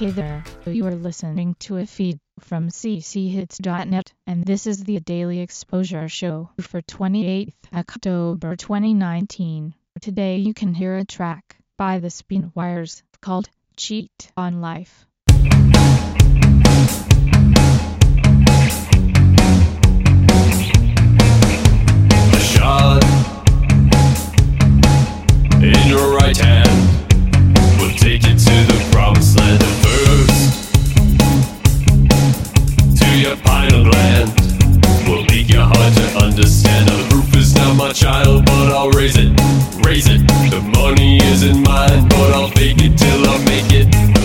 Hey there, you are listening to a feed from cchits.net, and this is the Daily Exposure Show for 28th October 2019. Today you can hear a track by the Spin Wires called Cheat on Life. understand. Now the roof is not my child, but I'll raise it, raise it. The money isn't mine, but I'll fake it till I make it.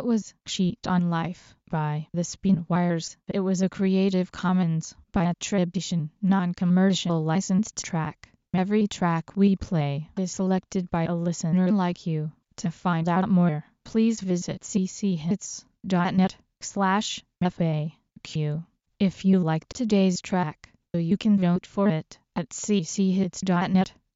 That was Sheet on Life by The Spin Wires. It was a Creative Commons by attribution, non-commercial licensed track. Every track we play is selected by a listener like you. To find out more, please visit cchits.net slash FAQ. If you liked today's track, you can vote for it at cchits.net